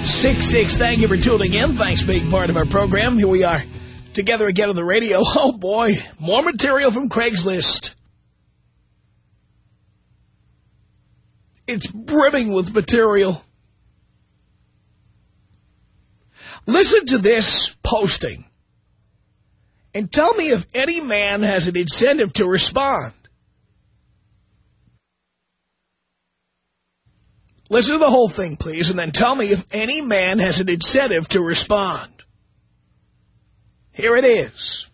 1-800-5800-866. Thank you for tuning in. Thanks for being part of our program. Here we are together again on the radio. Oh, boy. More material from Craigslist. It's brimming with material. Listen to this posting and tell me if any man has an incentive to respond. Listen to the whole thing, please, and then tell me if any man has an incentive to respond. Here it is.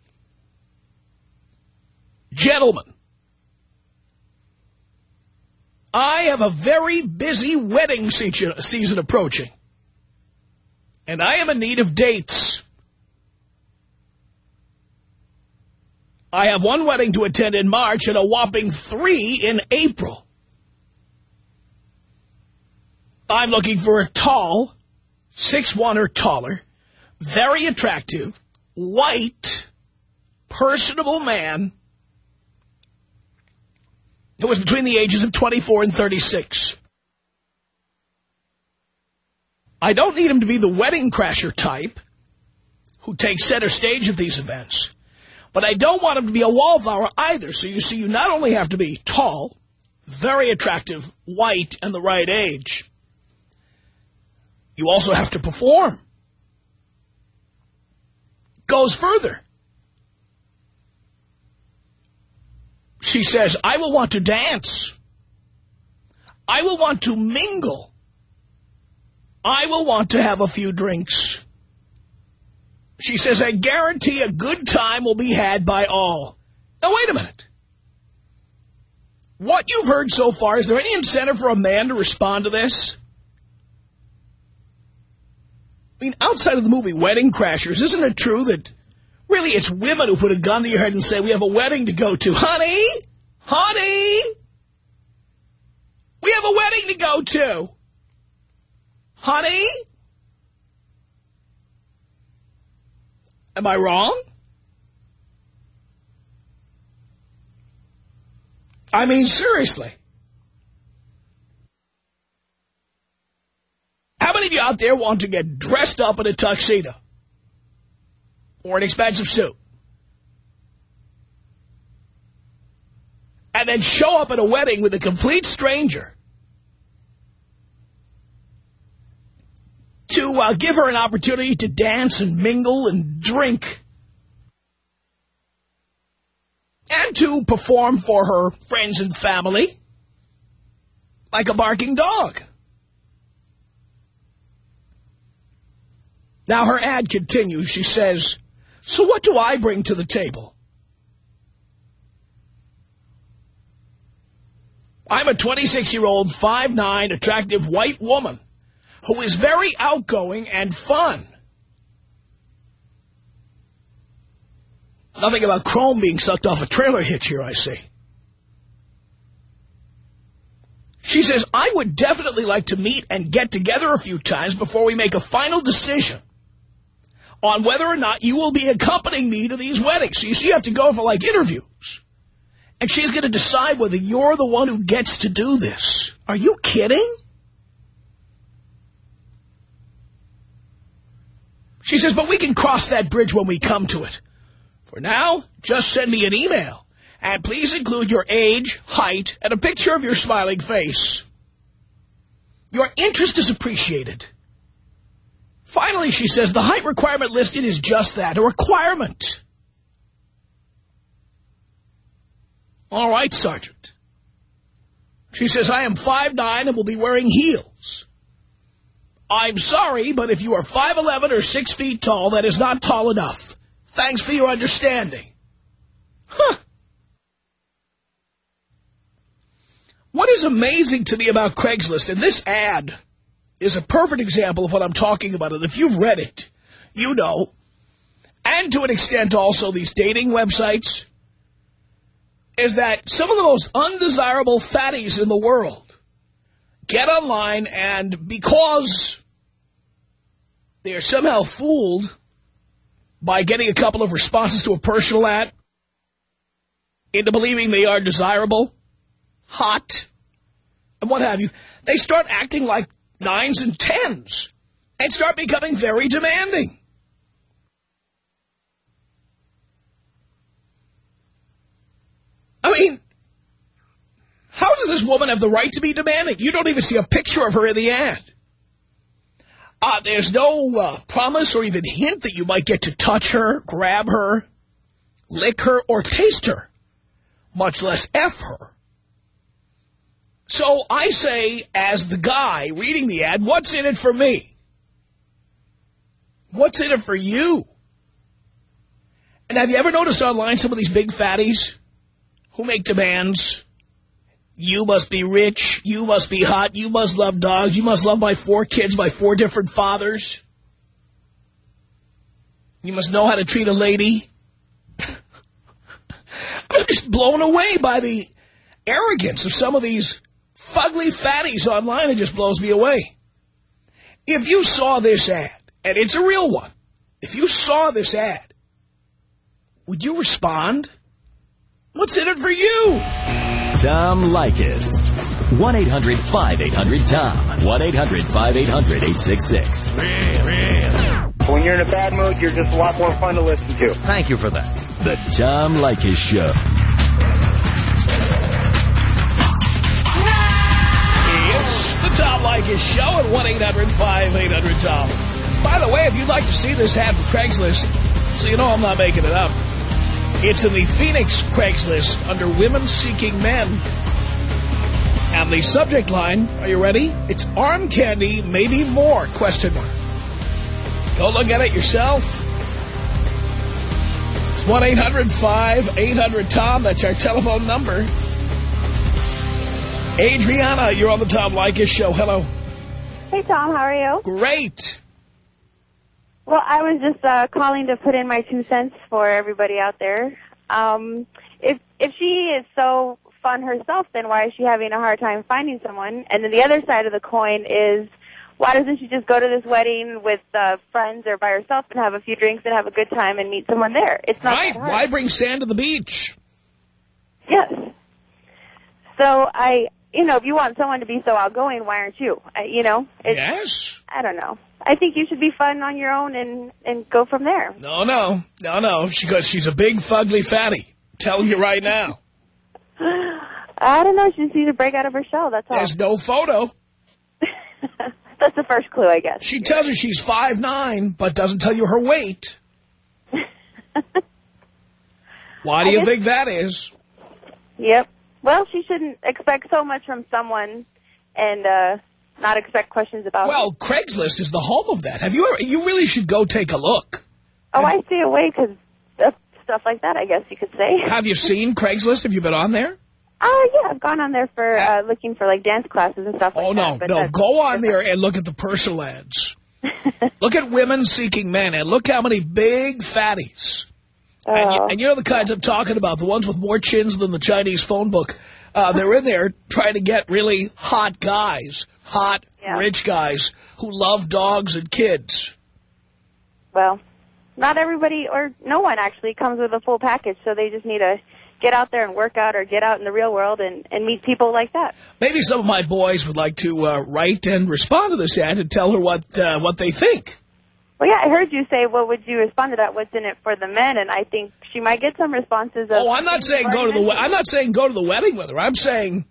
Gentlemen, I have a very busy wedding season approaching. And I am in need of dates. I have one wedding to attend in March and a whopping three in April. I'm looking for a tall, six one or taller, very attractive, white, personable man who was between the ages of 24 and 36. I don't need him to be the wedding crasher type who takes center stage at these events. But I don't want him to be a wallflower either. So you see, you not only have to be tall, very attractive, white, and the right age, you also have to perform. Goes further. She says, I will want to dance. I will want to mingle. I will want to have a few drinks. She says, I guarantee a good time will be had by all. Now, wait a minute. What you've heard so far, is there any incentive for a man to respond to this? I mean, outside of the movie Wedding Crashers, isn't it true that really it's women who put a gun to your head and say, we have a wedding to go to. Honey, honey, we have a wedding to go to. Honey? Am I wrong? I mean, seriously. Many of you out there want to get dressed up in a tuxedo? Or an expensive suit? And then show up at a wedding with a complete stranger to uh, give her an opportunity to dance and mingle and drink. And to perform for her friends and family like a barking dog. Now her ad continues. She says, so what do I bring to the table? I'm a 26-year-old, 5'9", attractive white woman who is very outgoing and fun. Nothing about chrome being sucked off a trailer hitch here, I see. She says, I would definitely like to meet and get together a few times before we make a final decision on whether or not you will be accompanying me to these weddings. So you see, you have to go for, like, interviews. And she's going to decide whether you're the one who gets to do this. Are you kidding? She says, but we can cross that bridge when we come to it. For now, just send me an email. And please include your age, height, and a picture of your smiling face. Your interest is appreciated. Finally, she says, the height requirement listed is just that, a requirement. All right, Sergeant. She says, I am 5'9 and will be wearing heels. I'm sorry, but if you are 5'11 or 6 feet tall, that is not tall enough. Thanks for your understanding. Huh. What is amazing to me about Craigslist, and this ad is a perfect example of what I'm talking about, and if you've read it, you know, and to an extent also these dating websites, is that some of the most undesirable fatties in the world get online and because they're somehow fooled by getting a couple of responses to a personal ad into believing they are desirable, hot, and what have you, they start acting like nines and tens and start becoming very demanding. I mean, how does this woman have the right to be demanding? You don't even see a picture of her in the ad. Uh, there's no uh, promise or even hint that you might get to touch her, grab her, lick her, or taste her, much less F her. So I say, as the guy reading the ad, what's in it for me? What's in it for you? And have you ever noticed online some of these big fatties who make demands? You must be rich. You must be hot. You must love dogs. You must love my four kids by four different fathers. You must know how to treat a lady. I'm just blown away by the arrogance of some of these fugly fatties online. It just blows me away. If you saw this ad, and it's a real one, if you saw this ad, would you respond? What's in it for you? Tom Leykis. 1-800-5800-TOM. 1-800-5800-866. When you're in a bad mood, you're just a lot more fun to listen to. Thank you for that. The Tom Leykis Show. The Tom Leykis Show at 1-800-5800-TOM. By the way, if you'd like to see this for Craigslist, so you know I'm not making it up, it's in the Phoenix Craigslist under Women Seeking Men. And the subject line, are you ready? It's arm candy, maybe more, question mark. Go look at it yourself. It's 1-800-5800-TOM. That's our telephone number. Adriana, you're on the Tom Leykis show. Hello. Hey, Tom. How are you? Great. Well, I was just uh, calling to put in my two cents for everybody out there. Um, if if she is so fun herself, then why is she having a hard time finding someone? And then the other side of the coin is, why doesn't she just go to this wedding with uh, friends or by herself and have a few drinks and have a good time and meet someone there? It's not Right. Why bring sand to the beach? Yes. So I, you know, if you want someone to be so outgoing, why aren't you? I, you know, it's, Yes. I don't know. I think you should be fun on your own and and go from there. No, no. No, no. She goes, she's a big, fugly fatty. Telling you right now. I don't know. She just needs to break out of her shell. That's all. There's no photo. That's the first clue, I guess. She tells you she's five nine, but doesn't tell you her weight. Why do I you guess- think that is? Yep. Well, she shouldn't expect so much from someone and uh not expect questions about. Well, Craigslist is the home of that. Have you ever, you really should go take a look. oh, I stay away because stuff like that. I guess you could say. Have you seen Craigslist? Have you been on there? Oh yeah, I've gone on there for uh looking for like dance classes and stuff like Oh, that. no, but no. Go on there and look at the personal ads. Look at women seeking men and look how many big fatties. And, you, Oh. and you know the kinds I'm talking about, the ones with more chins than the Chinese phone book. Uh, they're in there trying to get really hot guys, hot, Yeah. rich guys who love dogs and kids. Well, not everybody or no one actually comes with a full package, so they just need to get out there and work out or get out in the real world and, and meet people like that. Maybe some of my boys would like to uh, write and respond to this ad and tell her what uh, what they think. Well, yeah, I heard you say, what would you respond to that? What's in it for the men? And I think she might get some responses. Of Oh, I'm not saying go to the I'm not saying go to the wedding with her. I'm saying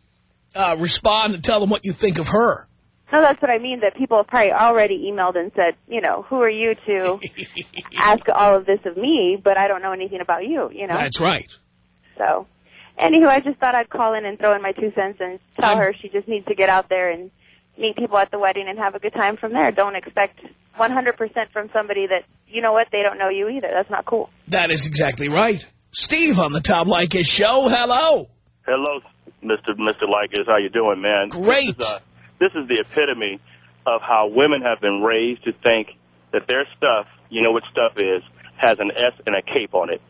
uh, respond and tell them what you think of her. No, that's what I mean, that people have probably already emailed and said, you know, who are you to ask all of this of me, but I don't know anything about you, you know? That's right. So, anywho, I just thought I'd call in and throw in my two cents and tell I'm- her she just needs to get out there and meet people at the wedding and have a good time from there. Don't expect 100% from somebody that, you know what, they don't know you either. That's not cool. That is exactly right. Steve on the Tom Leykis show. Hello. Hello, Mr. Mr. Leykis. How you doing, man? Great. This is, uh, this is the epitome of how women have been raised to think that their stuff, you know what stuff is, has an S and a cape on it.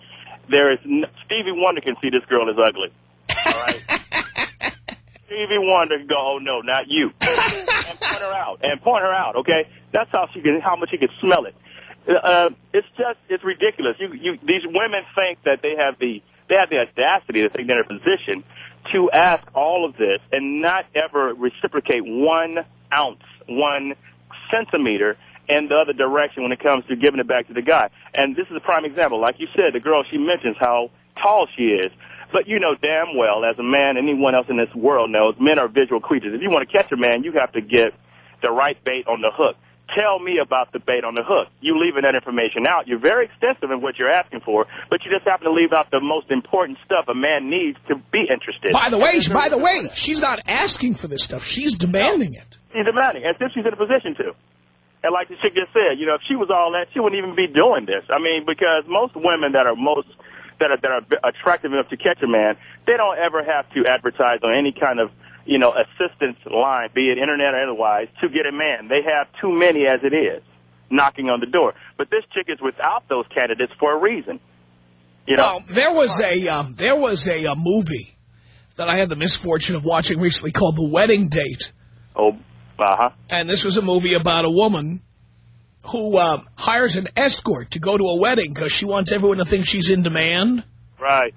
There is n- Stevie Wonder can see this girl is ugly. All right. Stevie Wonder go, oh no, not you, and point her out, and point her out. Okay, that's how she can, how much she can smell it. Uh, it's just, it's ridiculous. You, you, these women think that they have the, they have the audacity to think they're in a position to ask all of this and not ever reciprocate one ounce, one centimeter in the other direction when it comes to giving it back to the guy. And this is a prime example. Like you said, the girl, she mentions how tall she is. But you know damn well, as a man, anyone else in this world knows, men are visual creatures. If you want to catch a man, you have to get the right bait on the hook. Tell me about the bait on the hook. You leaving that information out. You're very extensive in what you're asking for, but you just happen to leave out the most important stuff a man needs to be interested. By the way, by the way, she's not asking for this stuff. She's demanding it. She's demanding, as if she's in a position to. And like the chick just said, you know, if she was all that, she wouldn't even be doing this. I mean, because most women that are most that are that are attractive enough to catch a man, they don't ever have to advertise on any kind of you know assistance line, be it internet or otherwise, to get a man. They have too many as it is knocking on the door. But this chick is without those candidates for a reason. You know, Well, there was a um, there was a, a movie that I had the misfortune of watching recently called The Wedding Date. oh, uh huh, And this was a movie about a woman who um, hires an escort to go to a wedding because she wants everyone to think she's in demand. right.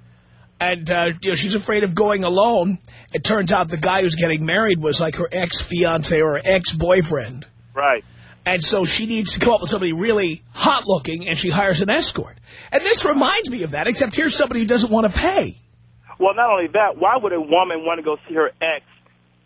And, uh, you know, she's afraid of going alone. It turns out the guy who's getting married was like her ex-fiance or ex-boyfriend. Right. And so she needs to come up with somebody really hot-looking, and she hires an escort. And this reminds me of that, except here's somebody who doesn't want to pay. Well, not only that, why would a woman want to go see her ex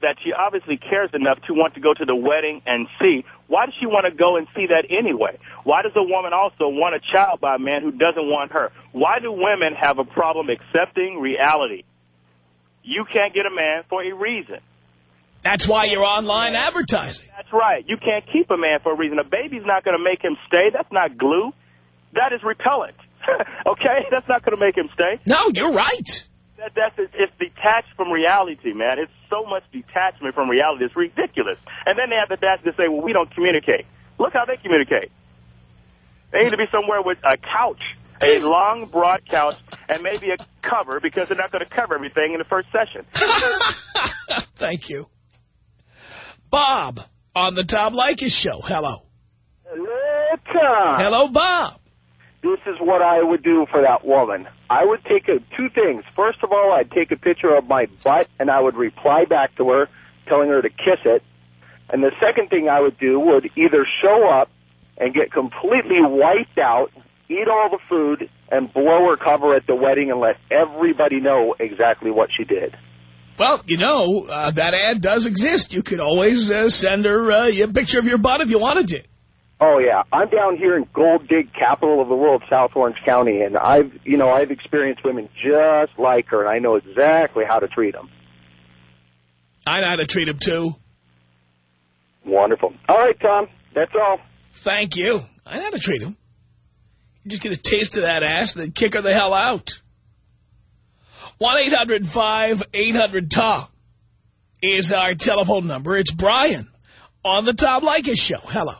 that she obviously cares enough to want to go to the wedding and see? Why does she want to go and see that anyway? Why does a woman also want a child by a man who doesn't want her? Why do women have a problem accepting reality? You can't get a man for a reason. That's why you're online advertising. That's right. You can't keep a man for a reason. A baby's not going to make him stay. That's not glue. That is repellent. okay? That's not going to make him stay. No, you're right. That, that's it's detached from reality, man. It's so much detachment from reality. It's ridiculous. And then they have the audacity to say, "Well, we don't communicate." Look how they communicate. They need to be somewhere with a couch, a long, broad couch, and maybe a cover because they're not going to cover everything in the first session. Thank you. Bob on the Tom Leykis show. Hello. Look, Hello, Bob. This is what I would do for that woman. I would take a, two things. First of all, I'd take a picture of my butt and I would reply back to her, telling her to kiss it. And the second thing I would do would either show up and get completely wiped out, eat all the food, and blow her cover at the wedding and let everybody know exactly what she did. Well, you know, uh, that ad does exist. You could always uh, send her uh, a picture of your butt if you wanted to. Oh yeah, I'm down here in gold dig capital of the world, South Orange County, and I've you know I've experienced women just like her, and I know exactly how to treat them. I know how to treat him, too. Wonderful. All right, Tom, that's all. Thank you. I know how to treat him. You just get a taste of that ass and then kick her the hell out. 1-800-5800-TOM is our telephone number. It's Brian on the Tom Leykis show. Hello.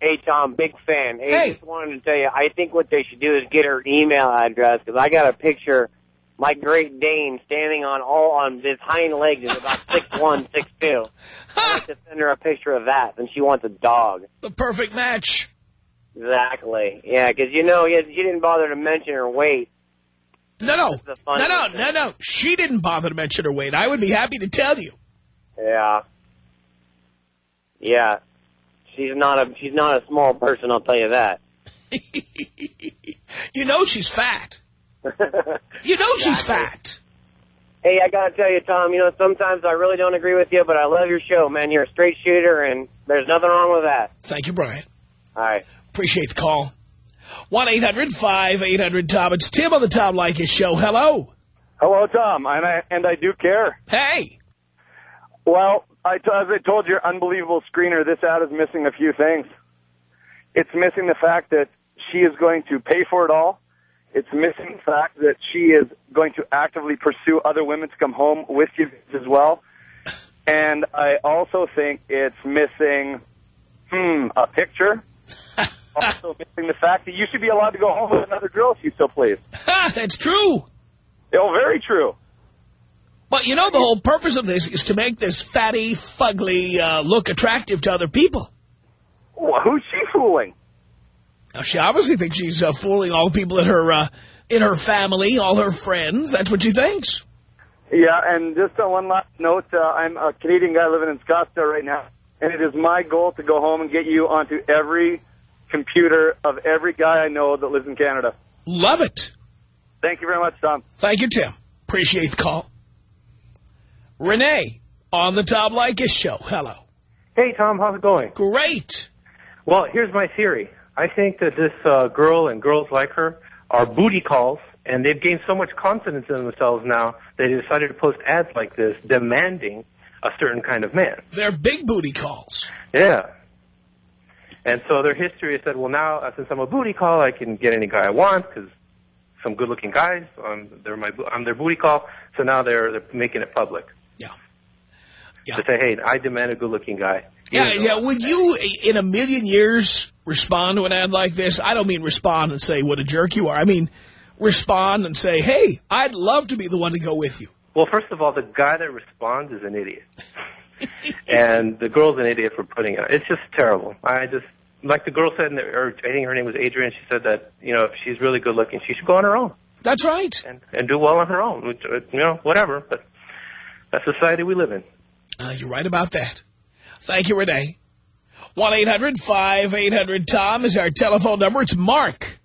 Hey, Tom, big fan. Hey, Hey. just wanted to tell you, I think what they should do is get her email address because I got a picture, my Great Dane standing on all on his hind legs is about six one, six two. I like to send her a picture of that, and she wants a dog. The perfect match. Exactly. Yeah, because you know, you, you didn't bother to mention her weight. No, no. That's the funny No, no, no, no. She didn't bother to mention her weight. I would be happy to tell you. Yeah. Yeah. She's not a she's not a small person, I'll tell you that. you know she's fat. You know she's fat. Hey, I gotta tell you, Tom, you know, sometimes I really don't agree with you, but I love your show, man. You're a straight shooter, and there's nothing wrong with that. Thank you, Brian. All right. Appreciate the call. 1-800-5800-TOM. It's Tim on the Tom Leykis Show. Hello. Hello, Tom, and I and I do care. Hey. Well, I, as I told your unbelievable screener, this ad is missing a few things. It's missing the fact that she is going to pay for it all. It's missing the fact that she is going to actively pursue other women to come home with you as well. And I also think it's missing, hmm, a picture. also missing the fact that you should be allowed to go home with another girl if you still please. That's true. Oh, very true. But you know the whole purpose of this is to make this fatty, fugly uh, look attractive to other people. Well, who's she fooling? Now, she obviously thinks she's uh, fooling all the people in her uh, in her family, all her friends. That's what she thinks. Yeah, and just on one last note, uh, I'm a Canadian guy living in Scottsdale right now, and it is my goal to go home and get you onto every computer of every guy I know that lives in Canada. Love it. Thank you very much, Tom. Thank you, Tim. Appreciate the call. Renee on the Tom Leykis show. Hello. Hey, Tom, how's it going? Great. Well, here's my theory. I think that this uh, girl and girls like her are booty calls, and they've gained so much confidence in themselves now they decided to post ads like this demanding a certain kind of man. They're big booty calls. Yeah. And so their history is that, well, now, uh, since I'm a booty call, I can get any guy I want because some good-looking guys, um, they're my, I'm their booty call. So now they're, they're making it public. Yeah. To say, hey, I demand a good-looking guy. Yeah, yeah. Would you, in a million years, respond to an ad like this? I don't mean respond and say what a jerk you are. I mean respond and say, hey, I'd love to be the one to go with you. Well, first of all, the guy that responds is an idiot. and the girl's an idiot for putting it. It's just terrible. I just, like the girl said, in the, or I think her name was Adrian, she said that, you know, if she's really good looking, she should go on her own That's right. and, and do well on her own, which, you know, whatever. But that's the society we live in. Uh, you're right about that. Thank you, Renee. 1-800-5800-TOM is our telephone number. It's Mark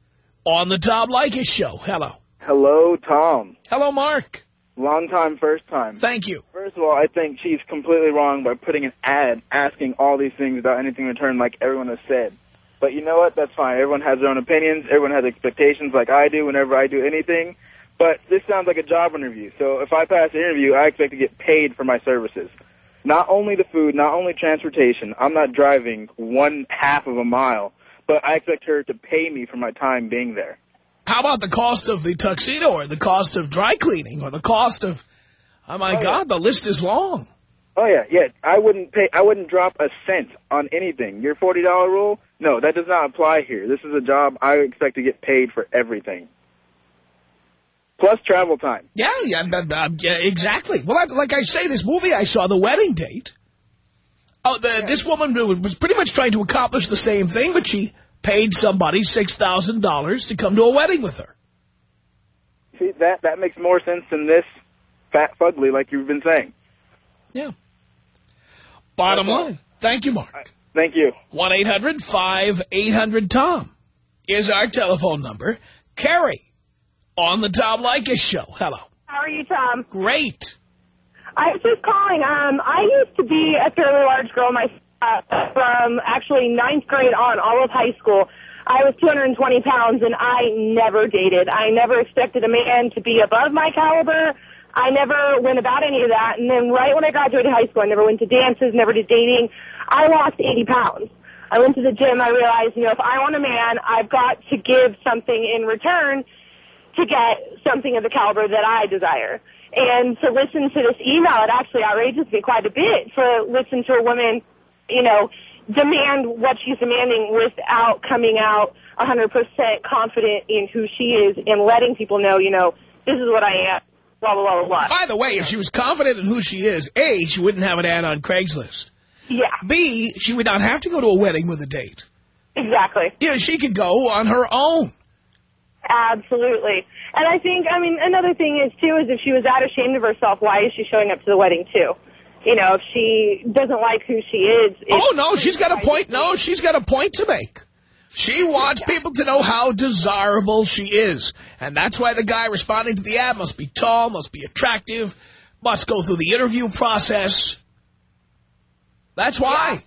on the Tom Leykis show. Hello. Hello, Tom. Hello, Mark. Long time, first time. Thank you. First of all, I think she's completely wrong by putting an ad asking all these things without anything in return like everyone has said. But you know what? That's fine. Everyone has their own opinions. Everyone has expectations like I do whenever I do anything. But this sounds like a job interview. So if I pass the interview, I expect to get paid for my services. Not only the food, not only transportation. I'm not driving one half of a mile. But I expect her to pay me for my time being there. How about the cost of the tuxedo or the cost of dry cleaning or the cost of, oh, my Oh, yeah. God, the list is long. Oh yeah, yeah. I wouldn't pay. I wouldn't drop a cent on anything. Your forty dollar rule? No, that does not apply here. This is a job I expect to get paid for everything, plus travel time. Yeah, yeah, yeah exactly. Well, that, like I say, this movie I saw, The Wedding Date, oh, the, this woman was pretty much trying to accomplish the same thing, but she paid somebody $6,000 to come to a wedding with her. See that that makes more sense than this fat fugly like you've been saying. Yeah. Bottom all. line. Thank you, Mark. Thank you. 1-800-5800-TOM is our telephone number. Carrie on the Tom Leykis show. Hello. How are you, Tom? Great. I was just calling. Um, I used to be a fairly large girl myself from actually ninth grade on, all of high school. I was 220 pounds, and I never dated. I never expected a man to be above my caliber. I never went about any of that. And then right when I graduated high school, I never went to dances, never did dating. I lost 80 pounds. I went to the gym. I realized, you know, if I want a man, I've got to give something in return to get something of the caliber that I desire. And to listen to this email, it actually outrages me quite a bit to listen to a woman, you know, demand what she's demanding without coming out 100% confident in who she is and letting people know, you know, this is what I am, blah, blah, blah, blah. By the way, if she was confident in who she is, A, she wouldn't have an ad on Craigslist. Yeah, B, she would not have to go to a wedding with a date. exactly. You know, she could go on her own. Absolutely. And I think, I mean, another thing is, too, is if she was that ashamed of herself, why is she showing up to the wedding, too? You know, if she doesn't like who she is. Oh, no, she's got a point. No, she's got a point to make. She wants people to know how desirable she is. And that's why the guy responding to the ad must be tall, must be attractive, must go through the interview process. That's why.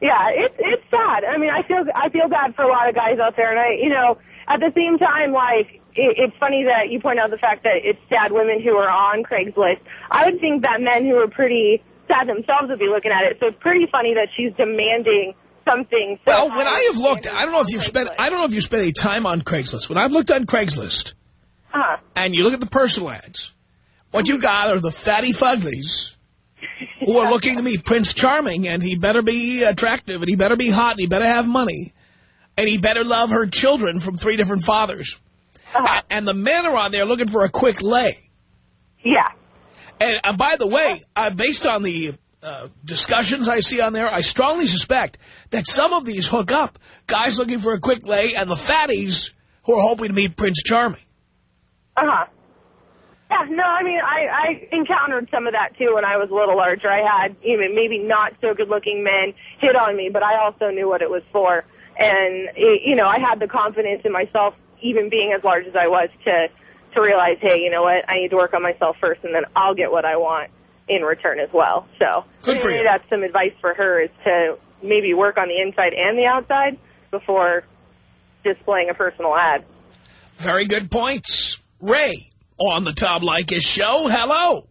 Yeah, it's it's sad. I mean, I feel I feel bad for a lot of guys out there, and I, you know, at the same time, like it, it's funny that you point out the fact that it's sad women who are on Craigslist. I would think that men who are pretty sad themselves would be looking at it. So it's pretty funny that she's demanding something. So Well, when I have looked, I don't know if you've spent, I don't know if you've spent any time on Craigslist. When I've looked on Craigslist, Uh-huh. and you look at the personal ads, what you got are the fatty fuglies who are looking to meet Prince Charming, and he better be attractive, and he better be hot, and he better have money, and he better love her children from three different fathers. Uh-huh. And the men are on there looking for a quick lay. Yeah. And uh, by the way, uh, based on the uh, discussions I see on there, I strongly suspect that some of these hook up guys looking for a quick lay and the fatties who are hoping to meet Prince Charming. Uh-huh. Yeah, no, I mean, I, I encountered some of that, too, when I was a little larger. I had even maybe not so good-looking men hit on me, but I also knew what it was for. And, it, you know, I had the confidence in myself, even being as large as I was, to to realize, hey, you know what, I need to work on myself first, and then I'll get what I want in return as well. So Good for maybe you. that's some advice for her, is to maybe work on the inside and the outside before displaying a personal ad. Very good points. Ray on the Tom Leykis show. Hello.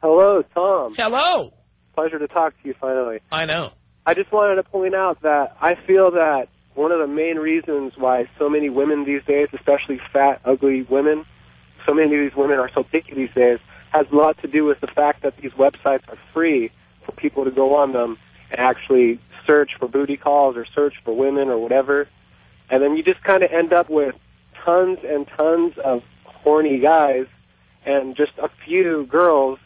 Hello, Tom. Hello. Pleasure to talk to you finally. I know. I just wanted to point out that I feel that one of the main reasons why so many women these days, especially fat, ugly women, so many of these women are so picky these days, has a lot to do with the fact that these websites are free for people to go on them and actually search for booty calls or search for women or whatever. And then you just kind of end up with tons and tons of horny guys and just a few girls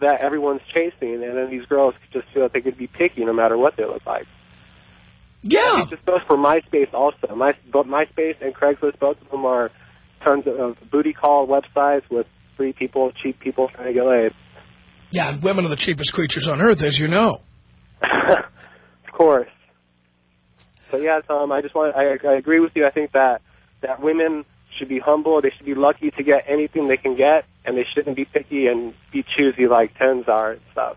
that everyone's chasing, and then these girls just feel that they could be picky no matter what they look like. Yeah. It just goes for MySpace also. My, both MySpace and Craigslist, both of them are tons of booty call websites with free people, cheap people trying to get laid. Yeah, and women are the cheapest creatures on earth, as you know. of course. But yeah, Tom, I just want I, I agree with you. I think that that women should be humble. They should be lucky to get anything they can get, and they shouldn't be picky and be choosy like tens are and stuff.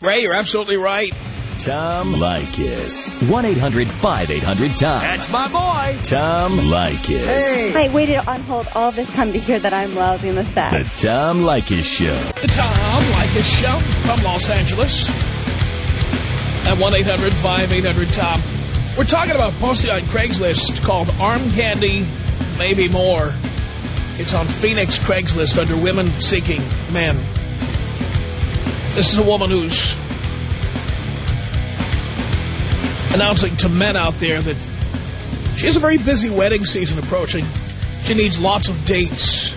Ray, you're absolutely right. Tom Leykis. 1-800-5800-TOM. That's my boy. Tom Leykis. I waited on hold all this time to hear that I'm lousy in the The. Tom Leykis Show. The Tom Leykis show from Los Angeles. At 1-800-5800-TOM. We're talking about posting on Craigslist called Arm Candy, Maybe More. It's on Phoenix Craigslist under Women Seeking Men. This is a woman who's announcing to men out there that she has a very busy wedding season approaching. She needs lots of dates.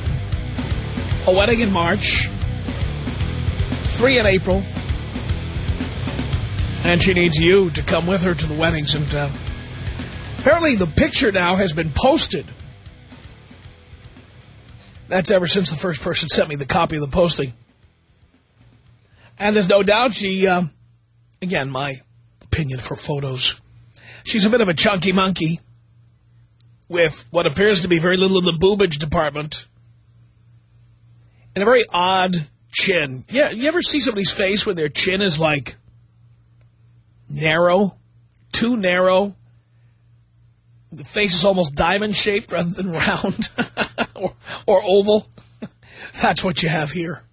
A wedding in March, three in April, and she needs you to come with her to the weddings. And uh, apparently the picture now has been posted. That's ever since the first person sent me the copy of the posting. And there's no doubt she, um, again, my opinion for photos. She's a bit of a chunky monkey with what appears to be very little in the boobage department and a very odd chin. Yeah, you ever see somebody's face where their chin is like narrow, too narrow? The face is almost diamond-shaped rather than round or, or oval. That's what you have here.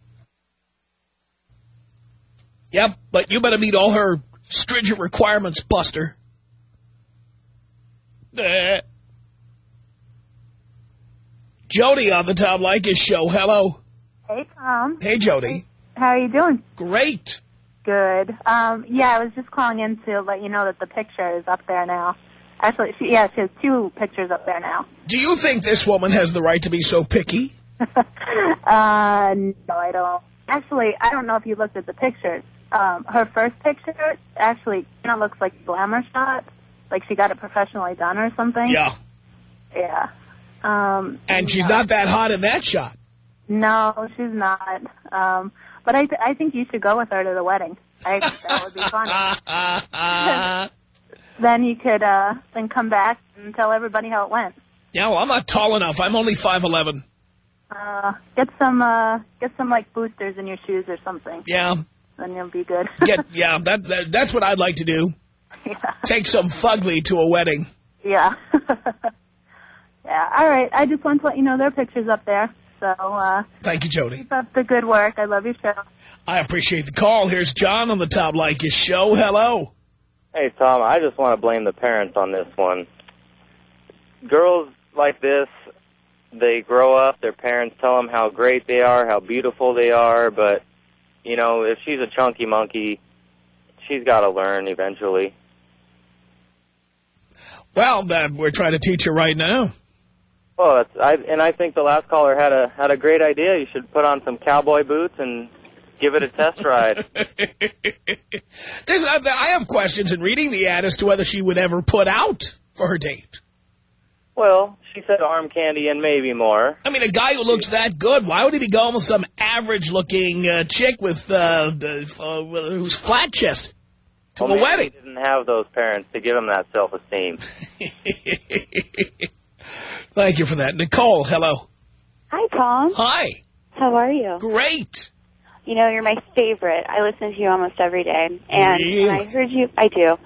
Yep, but you better meet all her stringent requirements, Buster. Jody on the Tom Leykis show. Hello. Hey, Tom. Hey, Jody. How are you doing? Great. Good. Um, yeah, I was just calling in to let you know that the picture is up there now. Actually, she, yeah, she has two pictures up there now. Do you think this woman has the right to be so picky? uh, no, I don't. Actually, I don't know if you looked at the pictures. Um, her first picture actually kind of looks like glamour shot, like she got it professionally done or something. Yeah. Yeah. Um, And she's not that hot in that shot. No, she's not. Um, but I, th- I think you should go with her to the wedding. I think that would be fun. then you could uh, then come back and tell everybody how it went. Yeah, well, I'm not tall enough. I'm only 5'11". Uh, get some, uh, get some like boosters in your shoes or something. Yeah. Then you'll be good. Get, yeah, that, that that's what I'd like to do. yeah. Take some fugly to a wedding. Yeah. yeah. All right. I just want to let you know there are pictures up there. So, uh, Thank you, Jody. keep up the good work. I love your show. I appreciate the call. Here's John on the Tom Leykis show. Hello. Hey, Tom, I just want to blame the parents on this one. Girls like this, they grow up, their parents tell them how great they are, how beautiful they are, but, you know, if she's a chunky monkey, she's got to learn eventually. Well, that we're trying to teach her right now. Well, that's, I, and I think the last caller had a had a great idea. You should put on some cowboy boots and give it a test ride. There's, I I have questions in reading the ad as to whether she would ever put out for her date. well, she said arm candy and maybe more. I mean, a guy who looks that good, why would he be going with some average-looking uh, chick with uh, uh, who's flat chest to Well, a wedding? He didn't have those parents to give him that self-esteem. Thank you for that. Nicole, hello. Hi, Tom. Hi. How are you? Great. You know, you're my favorite. I listen to you almost every day. And Really? I heard you, I do.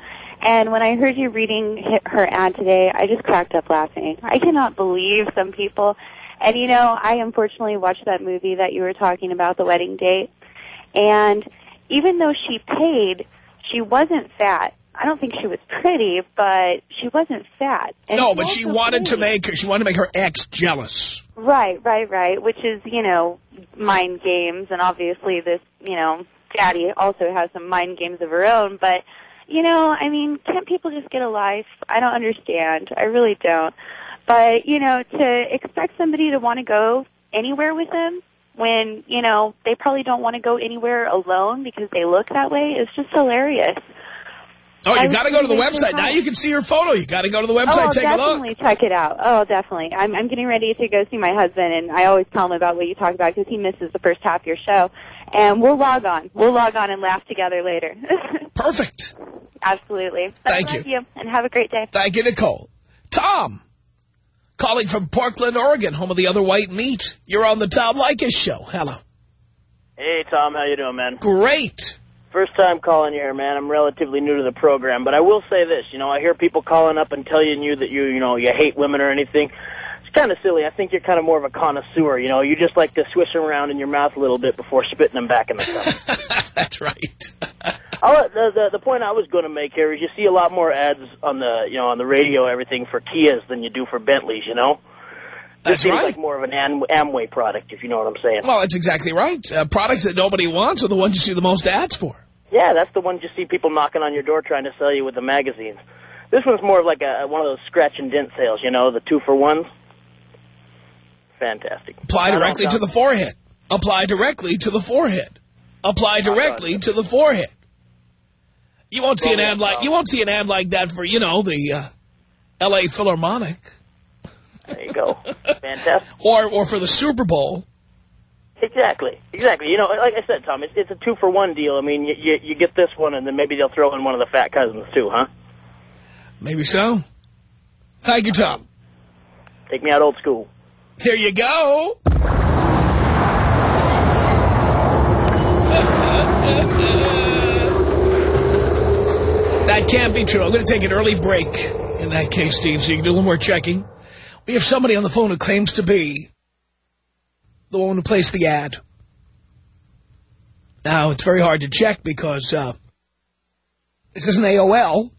And when I heard you reading her ad today, I just cracked up laughing. I cannot believe some people. And you know, I unfortunately watched that movie that you were talking about, The Wedding Date. And even though she paid, she wasn't fat. I don't think she was pretty, but she wasn't fat. And no, but she wanted to make she wanted to make her ex jealous. Right, right, right. Which is, you know, mind games, and obviously this, you know, daddy also has some mind games of her own. But, you know, I mean, can't people just get a life? I don't understand. I really don't. But, you know, to expect somebody to want to go anywhere with them when, you know, they probably don't want to go anywhere alone because they look that way is just hilarious. Oh, you got to go to the website. Now you can see your photo. You got to go to the oh, website, I'll take a look. definitely check it out. Oh, definitely. I'm, I'm getting ready to go see my husband, and I always tell him about what you talk about because he misses the first half of your show. And we'll log on. We'll log on and laugh together later. Perfect. Absolutely. But Thank I love you. you. And have a great day. Thank you, Nicole. Tom, calling from Portland, Oregon, home of the other white meat. You're on the Tom Leykis show. Hello. Hey, Tom, how you doing, man? Great. First time calling you here, man. I'm relatively new to the program, but I will say this. You know, I hear people calling up and telling you that you, you know, you hate women or anything. Kind of silly. I think you're kind of more of a connoisseur. You know, you just like to swish them around in your mouth a little bit before spitting them back in the cup. That's right. I'll, the, the the point I was going to make here is you see a lot more ads on the you know on the radio everything for Kias than you do for Bentleys. You know, That's this seems right. like more of an Am- Amway product, if you know what I'm saying. Well, that's exactly right. Uh, products that nobody wants are the ones you see the most ads for. Yeah, that's the one you see people knocking on your door trying to sell you with the magazines. This one's more of like a one of those scratch and dent sales, you know, the two for ones. Fantastic. Apply directly to the forehead. Apply directly to the forehead. Apply directly to the forehead. You won't see an ad like you won't see an ad like that for you know the uh, L.A. Philharmonic. There you go. Fantastic. Or or for the Super Bowl. Exactly, exactly. You know, like I said, Tom, it's, it's a two for one deal. I mean, you, you you get this one, and then maybe they'll throw in one of the fat cousins too, huh? Maybe so. Thank you, Tom. Take me out old school. Here you go. That can't be true. I'm going to take an early break in that case, Steve, so you can do a little more checking. We have somebody on the phone who claims to be the one who placed the ad. Now, it's very hard to check because uh, this isn't AOL.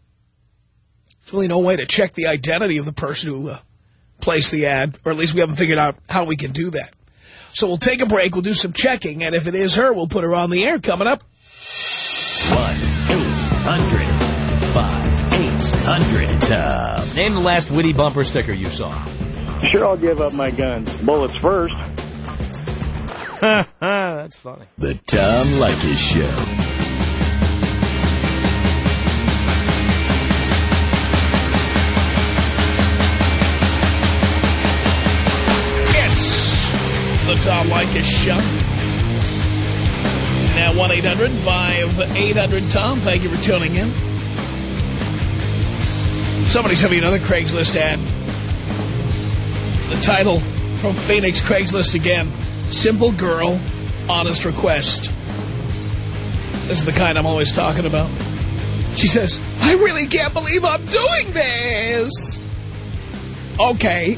There's really no way to check the identity of the person who uh, placed the ad, or at least we haven't figured out how we can do that. So we'll take a break, we'll do some checking, and if it is her, we'll put her on the air coming up. 1-800-5800-TOM. Uh, name the last witty bumper sticker you saw. Sure, I'll give up my guns. Bullets first. That's funny. The Tom Leykis Show. The Tom Leykis Show. Now 1-800-5800-TOM. Thank you for tuning in. Somebody sent me another Craigslist ad. The title from Phoenix Craigslist again. Simple girl, honest request. This is the kind I'm always talking about. She says, I really can't believe I'm doing this. Okay.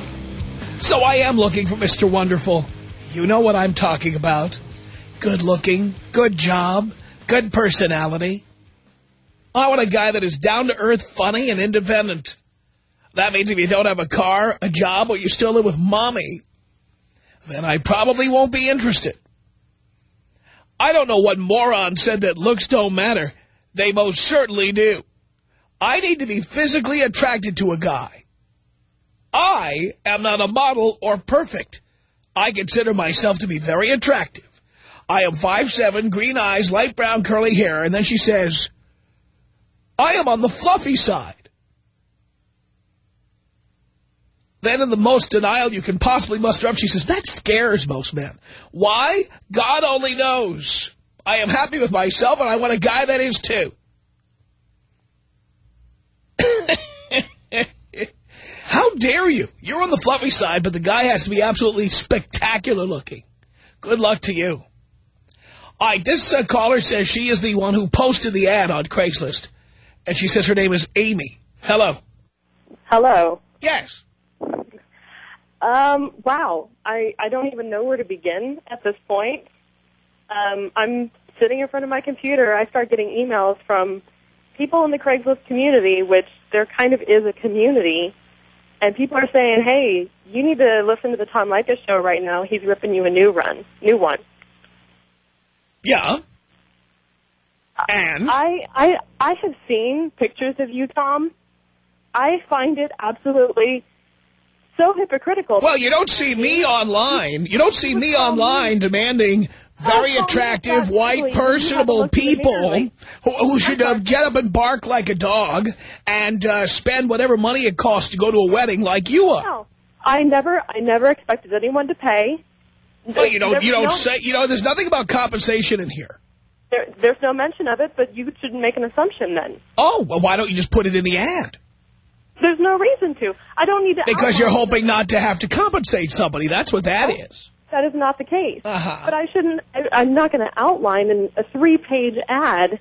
So I am looking for Mr. Wonderful. You know what I'm talking about. Good looking, good job, good personality. I want a guy that is down-to-earth, funny, and independent. That means if you don't have a car, a job, or you still live with mommy, then I probably won't be interested. I don't know what moron said that looks don't matter. They most certainly do. I need to be physically attracted to a guy. I am not a model or perfect. I consider myself to be very attractive. I am 5'7", green eyes, light brown curly hair. And then she says, I am on the fluffy side. Then in the most denial you can possibly muster up, she says, that scares most men. Why? God only knows. I am happy with myself, and I want a guy that is too. How dare you? You're on the fluffy side, but the guy has to be absolutely spectacular looking. Good luck to you. All right, this uh, caller says she is the one who posted the ad on Craigslist. And she says her name is Amy. Hello. Hello. Yes. Um, wow. I, I don't even know where to begin at this point. Um, I'm sitting in front of my computer. I start getting emails from people in the Craigslist community, which there kind of is a community. And people are saying, hey, you need to listen to the Tom Leykis show right now. He's ripping you a new run, new one. Yeah. And? I, I, I have seen pictures of you, Tom. I find it absolutely so hypocritical. Well, you don't see me online. You don't see me online demanding very attractive, white, personable people who, who should uh, get up and bark like a dog and uh, spend whatever money it costs to go to a wedding like you are. No, I never, I never expected anyone to pay. Well, you don't, you don't say, you know, there's nothing about compensation in here. There, there's no mention of it, but you shouldn't make an assumption then. Oh, well, why don't you just put it in the ad? There's no reason to. I don't need to. Because you're hoping not to have to compensate somebody. That's what that is. That is not the case. Uh-huh. But I shouldn't. I, I'm not going to outline in a three-page ad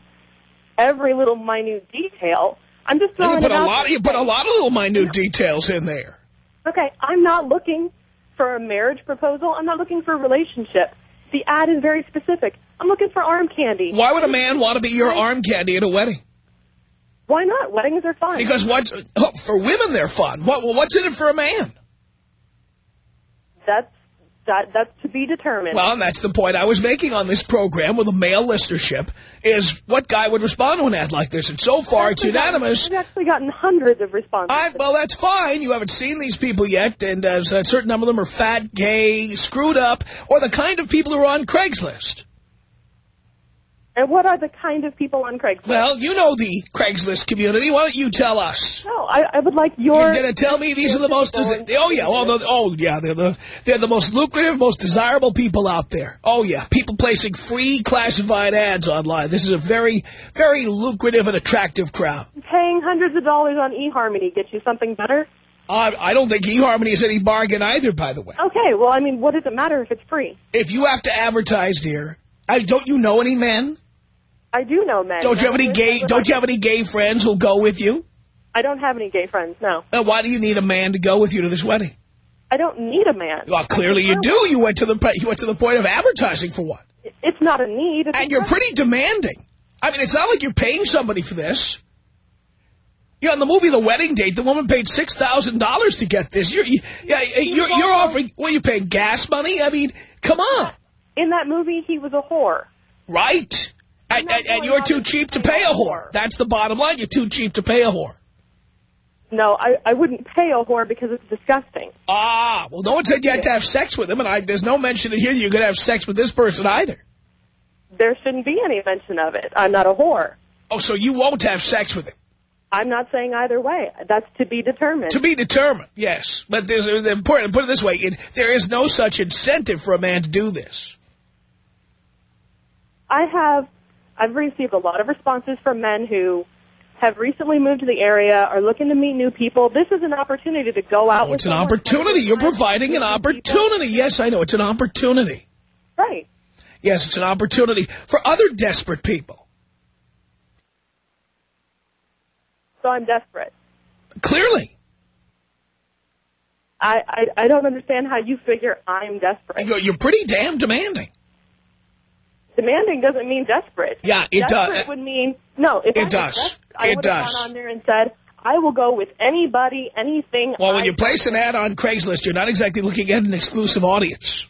every little minute detail. I'm just You throwing put it a out lot, there. you put a lot of little minute details in there. Okay, I'm not looking for a marriage proposal. I'm not looking for a relationship. The ad is very specific. I'm looking for arm candy. Why would a man want to be your arm candy at a wedding? Why not? Weddings are fun. Because what oh, for women they're fun. What what's in it for a man? That's that that's to be determined. Well, and that's the point I was making on this program with a male listenership is what guy would respond to an ad like this? And so far, it's gotten- unanimous. I've actually gotten hundreds of responses. I, well, that's fine. You haven't seen these people yet, and uh, a certain number of them are fat, gay, screwed up, or the kind of people who are on Craigslist. And what are the kind of people on Craigslist? Well, you know the Craigslist community. Why don't you tell us? no, I, I would like your. You're going to tell me these are the most... Oh, yeah. Oh, the, oh, yeah. They're the, they're the most lucrative, most desirable people out there. Oh, yeah. People placing free classified ads online. This is a very, very lucrative and attractive crowd. paying hundreds of dollars on eHarmony get you something better? Uh, I don't think eHarmony is any bargain either, by the way. Okay, well, I mean, what does it matter if it's free? If you have to advertise, dear, I, don't you know any men? I do know men. Don't you have any gay? Don't you have any gay friends who'll go with you? I don't have any gay friends. No, why do you need a man to go with you to this wedding? I don't need a man. Well, clearly you do. You went to the you went to the point of advertising for one, It's not a need. And you're pretty demanding. I mean, it's not like you're paying somebody for this. Yeah, in the movie The Wedding Date, the woman paid six thousand dollars to get this. You're you, yeah, you're you're offering. What you paying? Gas money? I mean, come on, In that movie, he was a whore. right? And, and, and you're too cheap to pay a whore. That's the bottom line. You're too cheap to pay a whore. No, I, I wouldn't pay a whore because it's disgusting. Ah, well, no one said you had to have sex with him, and I, there's no mention in here that you're going to have sex with this person either. There shouldn't be any mention of it. I'm not a whore. Oh, so you won't have sex with him. I'm not saying either way. That's to be determined. To be determined, yes. But there's the important. Put it this way: it, there is no such incentive for a man to do this. I have, I've received a lot of responses from men who have recently moved to the area, are looking to meet new people. This is an opportunity to go out Oh, with it's an opportunity. You're providing an opportunity. Yes, I know. It's an opportunity. Right. Yes, it's an opportunity for other desperate people. So I'm desperate. Clearly. I, I, I don't understand how you figure I'm desperate. You're, you're pretty damn demanding. Demanding doesn't mean desperate. Yeah, it does. Desperate would mean, no, if It I does. I It would have gone on there and said, I will go with anybody, anything. Well, when I you place an ad on Craigslist, you're not exactly looking at an exclusive audience.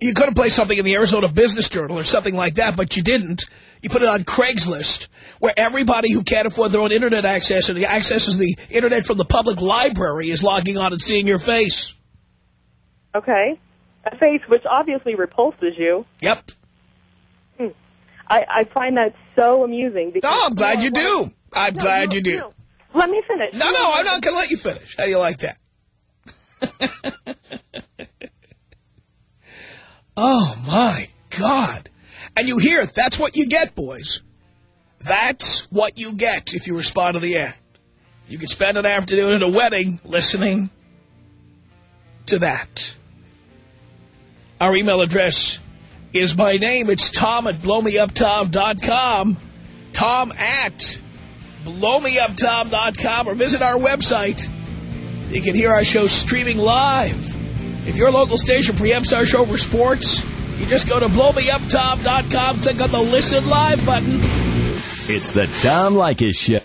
You could have placed something in the Arizona Business Journal or something like that, but you didn't. You put it on Craigslist, where everybody who can't afford their own Internet access and accesses the Internet from the public library is logging on and seeing your face. Okay. A face which obviously repulses you. Yep. Hmm. I, I find that so amusing. Because Oh, I'm glad you know, do. I'm No, glad no, you do. no. Let me finish. No, no, I'm not going to let you finish. How do you like that? oh, my God. And you hear it. That's what you get, boys. That's what you get if you respond to the ad. You can spend an afternoon at a wedding listening to that. Our email address is my name. It's Tom at blowmeuptom.com. Tom at blowmeuptom.com or visit our website. You can hear our show streaming live. If your local station preempts our show for sports, you just go to blowmeuptom.com, click on the Listen Live button. It's the Tom Leykis Show.